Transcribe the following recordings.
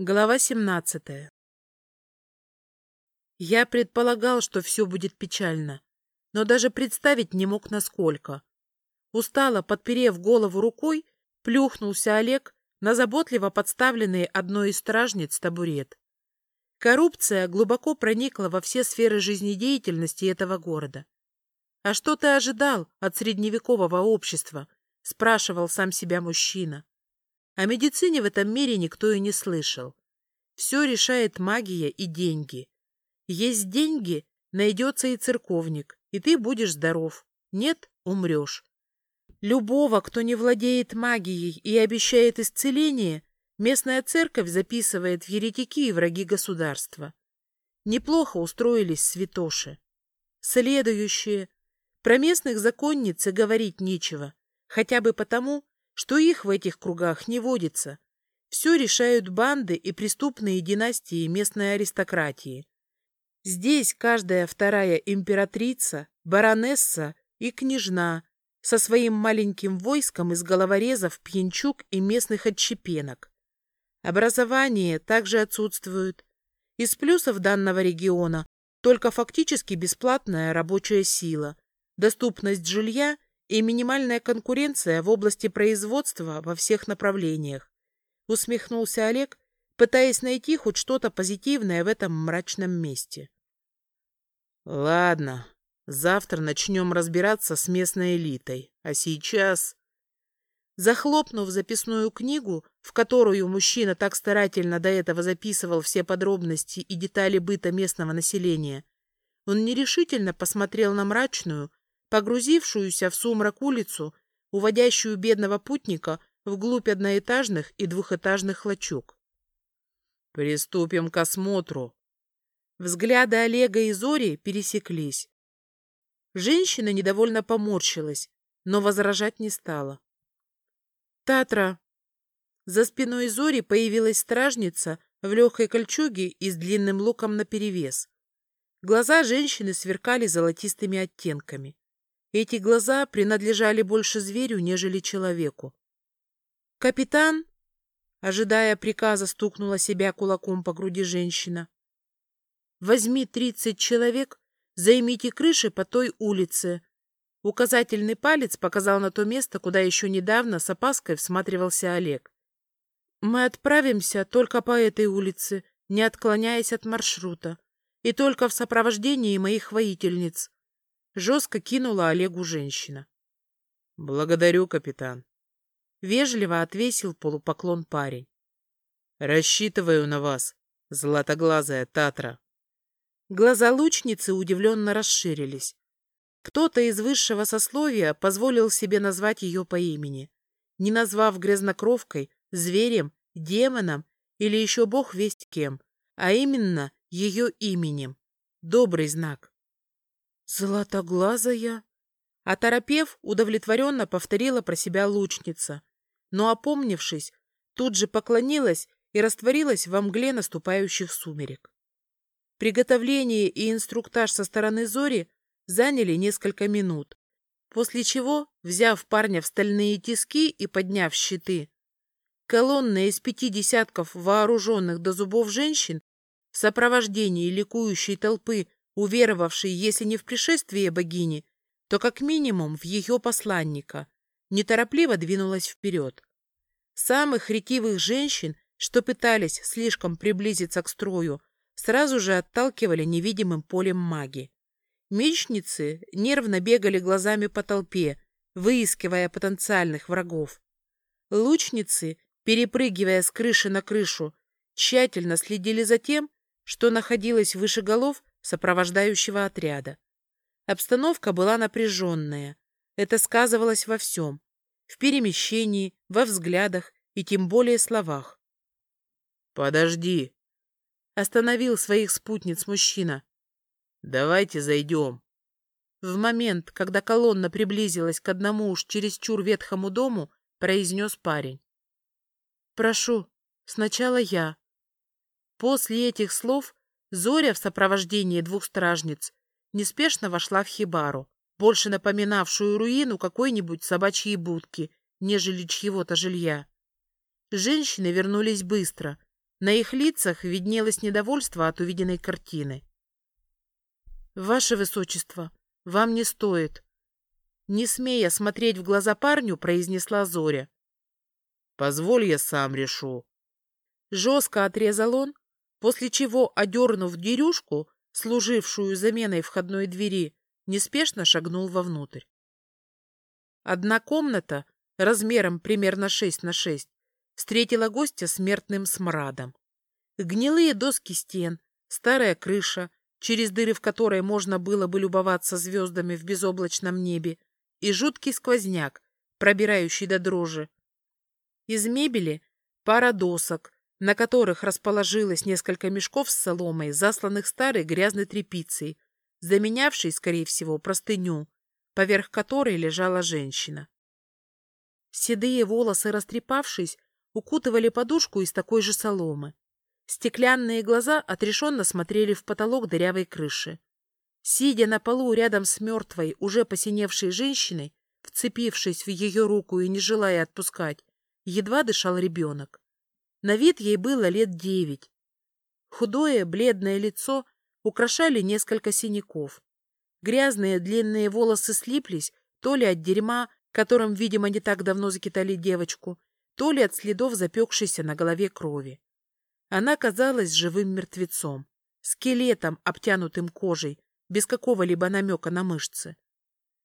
Глава 17 Я предполагал, что все будет печально, но даже представить не мог насколько. Устало, подперев голову рукой, плюхнулся Олег на заботливо подставленный одной из стражниц табурет. Коррупция глубоко проникла во все сферы жизнедеятельности этого города. «А что ты ожидал от средневекового общества?» — спрашивал сам себя мужчина. О медицине в этом мире никто и не слышал. Все решает магия и деньги. Есть деньги, найдется и церковник, и ты будешь здоров. Нет — умрешь. Любого, кто не владеет магией и обещает исцеление, местная церковь записывает в еретики и враги государства. Неплохо устроились святоши. Следующее. Про местных законниц говорить нечего, хотя бы потому, что их в этих кругах не водится. Все решают банды и преступные династии местной аристократии. Здесь каждая вторая императрица, баронесса и княжна со своим маленьким войском из головорезов, пьянчук и местных отщепенок. Образование также отсутствует. Из плюсов данного региона только фактически бесплатная рабочая сила, доступность жилья и минимальная конкуренция в области производства во всех направлениях. Усмехнулся Олег, пытаясь найти хоть что-то позитивное в этом мрачном месте. Ладно, завтра начнем разбираться с местной элитой, а сейчас... Захлопнув записную книгу, в которую мужчина так старательно до этого записывал все подробности и детали быта местного населения, он нерешительно посмотрел на мрачную, погрузившуюся в сумрак улицу, уводящую бедного путника вглубь одноэтажных и двухэтажных лачуг. «Приступим к осмотру». Взгляды Олега и Зори пересеклись. Женщина недовольно поморщилась, но возражать не стала. «Татра!» За спиной Зори появилась стражница в легкой кольчуге и с длинным луком наперевес. Глаза женщины сверкали золотистыми оттенками. Эти глаза принадлежали больше зверю, нежели человеку. «Капитан!» Ожидая приказа, стукнула себя кулаком по груди женщина. «Возьми тридцать человек, займите крыши по той улице». Указательный палец показал на то место, куда еще недавно с опаской всматривался Олег. «Мы отправимся только по этой улице, не отклоняясь от маршрута, и только в сопровождении моих воительниц. Жестко кинула Олегу женщина. — Благодарю, капитан. Вежливо отвесил полупоклон парень. — Рассчитываю на вас, златоглазая Татра. Глаза лучницы удивленно расширились. Кто-то из высшего сословия позволил себе назвать ее по имени, не назвав грязнокровкой, зверем, демоном или еще бог весть кем, а именно ее именем. Добрый знак. «Золотоглазая?» Оторопев, удовлетворенно повторила про себя лучница, но, опомнившись, тут же поклонилась и растворилась во мгле наступающих сумерек. Приготовление и инструктаж со стороны Зори заняли несколько минут, после чего, взяв парня в стальные тиски и подняв щиты, колонна из пяти десятков вооруженных до зубов женщин в сопровождении ликующей толпы уверовавший, если не в пришествие богини, то как минимум в ее посланника, неторопливо двинулась вперед. Самых ретивых женщин, что пытались слишком приблизиться к строю, сразу же отталкивали невидимым полем маги. Мечницы нервно бегали глазами по толпе, выискивая потенциальных врагов. Лучницы, перепрыгивая с крыши на крышу, тщательно следили за тем, что находилось выше голов сопровождающего отряда. Обстановка была напряженная. Это сказывалось во всем. В перемещении, во взглядах и тем более словах. «Подожди!» Остановил своих спутниц мужчина. «Давайте зайдем». В момент, когда колонна приблизилась к одному уж чересчур ветхому дому, произнес парень. «Прошу, сначала я». После этих слов Зоря в сопровождении двух стражниц неспешно вошла в хибару, больше напоминавшую руину какой-нибудь собачьей будки, нежели чьего-то жилья. Женщины вернулись быстро, На их лицах виднелось недовольство от увиденной картины. «Ваше Высочество, вам не стоит», не смея смотреть в глаза парню, произнесла Зоря. «Позволь, я сам решу». Жестко отрезал он, после чего, одернув дерюшку, служившую заменой входной двери, неспешно шагнул вовнутрь. Одна комната, размером примерно 6 на 6, встретила гостя смертным смрадом. Гнилые доски стен, старая крыша, через дыры в которой можно было бы любоваться звездами в безоблачном небе, и жуткий сквозняк, пробирающий до дрожи. Из мебели пара досок, на которых расположилось несколько мешков с соломой, засланных старой грязной тряпицей, заменявшей, скорее всего, простыню, поверх которой лежала женщина. Седые волосы, растрепавшись, укутывали подушку из такой же соломы. Стеклянные глаза отрешенно смотрели в потолок дырявой крыши. Сидя на полу рядом с мертвой, уже посиневшей женщиной, вцепившись в ее руку и не желая отпускать, едва дышал ребенок. На вид ей было лет девять. Худое, бледное лицо украшали несколько синяков. Грязные длинные волосы слиплись то ли от дерьма, которым, видимо, не так давно закитали девочку, то ли от следов запекшейся на голове крови. Она казалась живым мертвецом, скелетом, обтянутым кожей, без какого-либо намека на мышцы.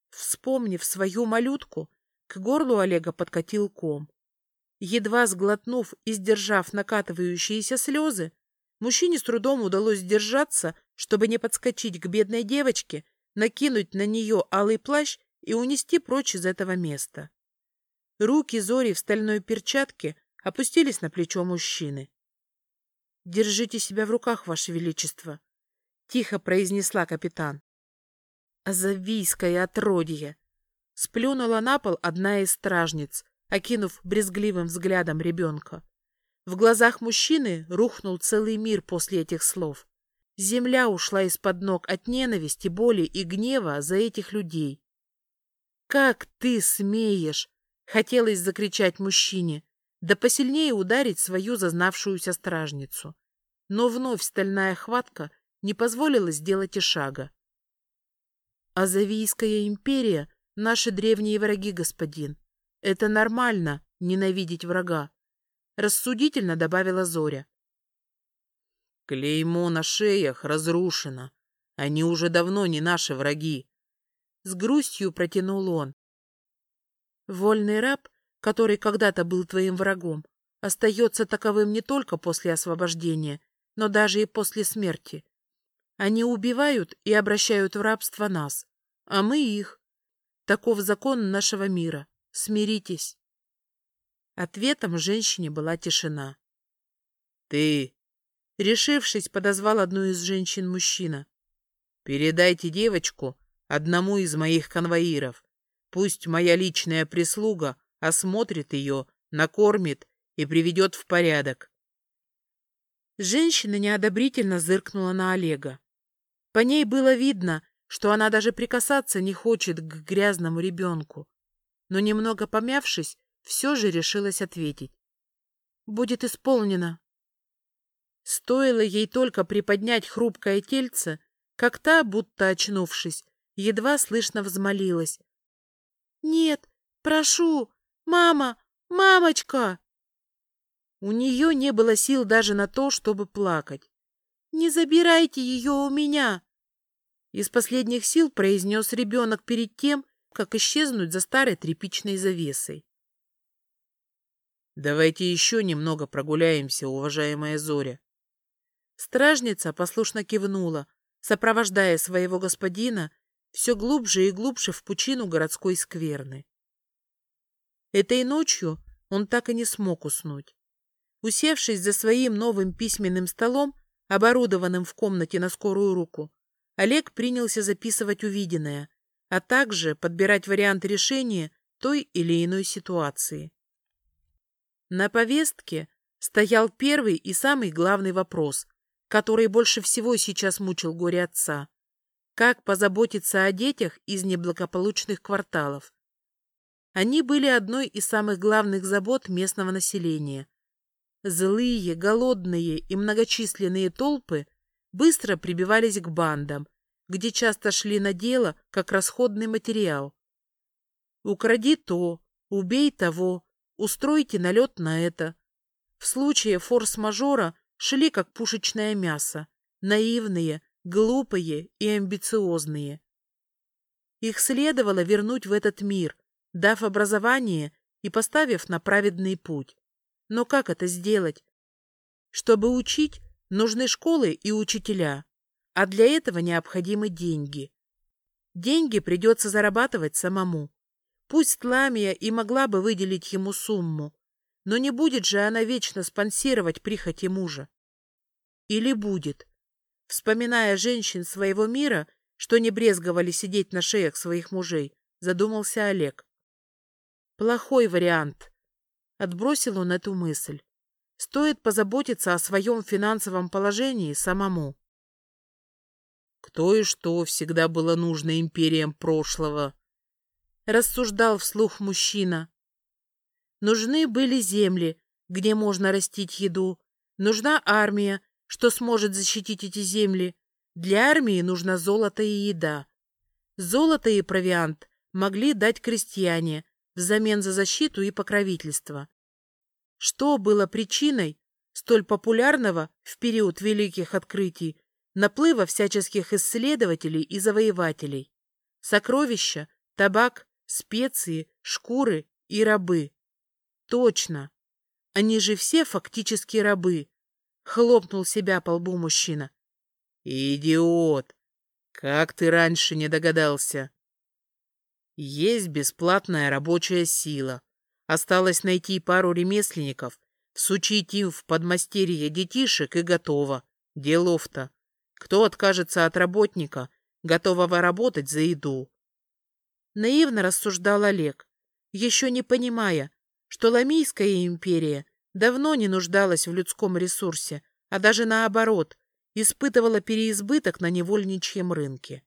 Вспомнив свою малютку, к горлу Олега подкатил ком. Едва сглотнув и сдержав накатывающиеся слезы, мужчине с трудом удалось сдержаться, чтобы не подскочить к бедной девочке, накинуть на нее алый плащ и унести прочь из этого места. Руки Зори в стальной перчатке опустились на плечо мужчины. — Держите себя в руках, Ваше Величество, — тихо произнесла капитан. «Азавийское отродье!» Сплюнула на пол одна из стражниц, окинув брезгливым взглядом ребенка. В глазах мужчины рухнул целый мир после этих слов. Земля ушла из-под ног от ненависти, боли и гнева за этих людей. «Как ты смеешь!» — хотелось закричать мужчине, да посильнее ударить свою зазнавшуюся стражницу. Но вновь стальная хватка не позволила сделать и шага. Азавийская империя — наши древние враги, господин. Это нормально — ненавидеть врага. Рассудительно добавила Зоря. Клеймо на шеях разрушено. Они уже давно не наши враги. С грустью протянул он. Вольный раб, который когда-то был твоим врагом, остается таковым не только после освобождения, но даже и после смерти. Они убивают и обращают в рабство нас, а мы их. Таков закон нашего мира. Смиритесь. Ответом женщине была тишина. Ты, решившись, подозвал одну из женщин мужчина. Передайте девочку одному из моих конвоиров. Пусть моя личная прислуга осмотрит ее, накормит и приведет в порядок. Женщина неодобрительно зыркнула на Олега. По ней было видно, что она даже прикасаться не хочет к грязному ребенку. Но немного помявшись, все же решилась ответить. «Будет исполнено». Стоило ей только приподнять хрупкое тельце, как та, будто очнувшись, едва слышно взмолилась. «Нет, прошу, мама, мамочка!» У нее не было сил даже на то, чтобы плакать. «Не забирайте ее у меня!» Из последних сил произнес ребенок перед тем, как исчезнуть за старой тряпичной завесой. «Давайте еще немного прогуляемся, уважаемая Зоря». Стражница послушно кивнула, сопровождая своего господина все глубже и глубже в пучину городской скверны. Этой ночью он так и не смог уснуть. Усевшись за своим новым письменным столом, оборудованным в комнате на скорую руку, Олег принялся записывать увиденное, а также подбирать вариант решения той или иной ситуации. На повестке стоял первый и самый главный вопрос, который больше всего сейчас мучил горе отца. Как позаботиться о детях из неблагополучных кварталов? Они были одной из самых главных забот местного населения. Злые, голодные и многочисленные толпы быстро прибивались к бандам, где часто шли на дело как расходный материал. Укради то, убей того, устройте налет на это. В случае форс-мажора шли как пушечное мясо, наивные, глупые и амбициозные. Их следовало вернуть в этот мир, дав образование и поставив на праведный путь. Но как это сделать? Чтобы учить, нужны школы и учителя, а для этого необходимы деньги. Деньги придется зарабатывать самому. Пусть Ламия и могла бы выделить ему сумму, но не будет же она вечно спонсировать прихоти мужа. Или будет. Вспоминая женщин своего мира, что не брезговали сидеть на шеях своих мужей, задумался Олег. Плохой вариант. Отбросил он эту мысль. Стоит позаботиться о своем финансовом положении самому. Кто и что всегда было нужно империям прошлого? Рассуждал вслух мужчина. Нужны были земли, где можно растить еду. Нужна армия, что сможет защитить эти земли. Для армии нужно золото и еда. Золото и провиант могли дать крестьяне взамен за защиту и покровительство. Что было причиной столь популярного в период великих открытий наплыва всяческих исследователей и завоевателей? Сокровища, табак, специи, шкуры и рабы. Точно. Они же все фактически рабы. Хлопнул себя по лбу мужчина. Идиот! Как ты раньше не догадался? Есть бесплатная рабочая сила. Осталось найти пару ремесленников, всучить им в подмастерье детишек и готово. Делов-то. Кто откажется от работника, готового работать за еду? Наивно рассуждал Олег, еще не понимая, что Ламийская империя давно не нуждалась в людском ресурсе, а даже наоборот, испытывала переизбыток на невольничьем рынке.